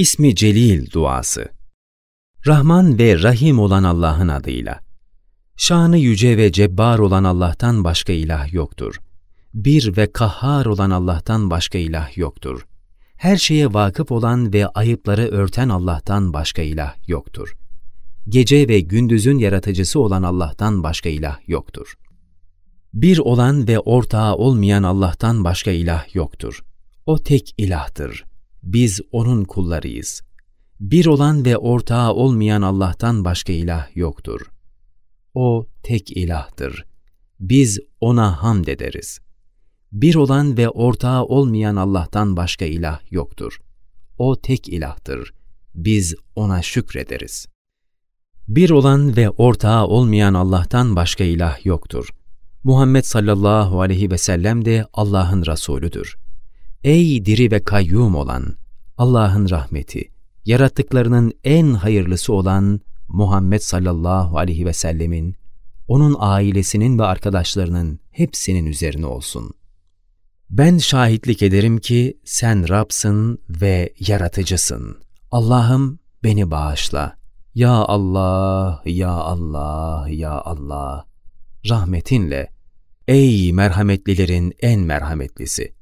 İsmi Celil duası. Rahman ve Rahim olan Allah'ın adıyla. Şanı yüce ve cebbar olan Allah'tan başka ilah yoktur. Bir ve kahhar olan Allah'tan başka ilah yoktur. Her şeye vakıf olan ve ayıpları örten Allah'tan başka ilah yoktur. Gece ve gündüzün yaratıcısı olan Allah'tan başka ilah yoktur. Bir olan ve ortağı olmayan Allah'tan başka ilah yoktur. O tek ilahtır. Biz O'nun kullarıyız. Bir olan ve ortağı olmayan Allah'tan başka ilah yoktur. O tek ilahtır. Biz O'na hamd ederiz. Bir olan ve ortağı olmayan Allah'tan başka ilah yoktur. O tek ilahtır. Biz O'na şükrederiz. Bir olan ve ortağı olmayan Allah'tan başka ilah yoktur. Muhammed sallallahu aleyhi ve sellem de Allah'ın Resulüdür. Ey diri ve kayyum olan, Allah'ın rahmeti, yarattıklarının en hayırlısı olan Muhammed sallallahu aleyhi ve sellemin, onun ailesinin ve arkadaşlarının hepsinin üzerine olsun. Ben şahitlik ederim ki sen Rab'sın ve yaratıcısın. Allah'ım beni bağışla. Ya Allah, ya Allah, ya Allah. Rahmetinle, ey merhametlilerin en merhametlisi.''